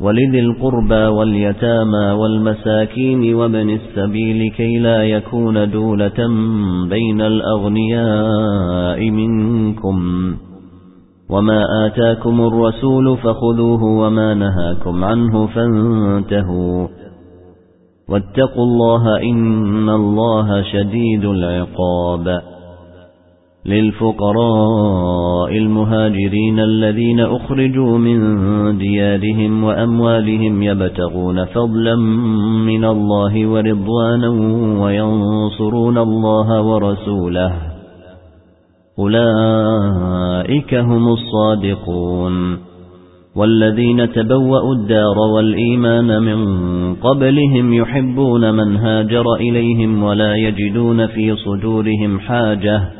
ولذي القربى واليتامى والمساكين ومن السبيل كي لا يكون دولة بين الأغنياء منكم. وما آتاكم الرسول فخذوه وما نهاكم عنه فانتهوا. واتقوا الله إن الله شديد العقاب. للفقراء المهاجرين الذين أخرجوا من ديارهم وأموالهم يبتغون فضلا من الله ورضوانا وينصرون الله ورسوله. أولئك هم الصادقون. والذين تبوأوا الدار والإيمان من قبلهم يحبون من هاجر إليهم ولا يجدون في صدورهم حاجة.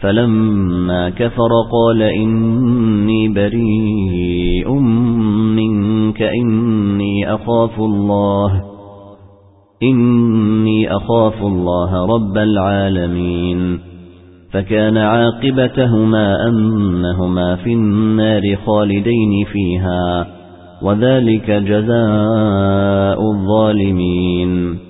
فلما كفر قال إني بريء منك إني أخاف الله إني أخاف الله رب العالمين. فكان عاقبتهما أنهما في النار خالدين فيها وذلك جزاء الظالمين.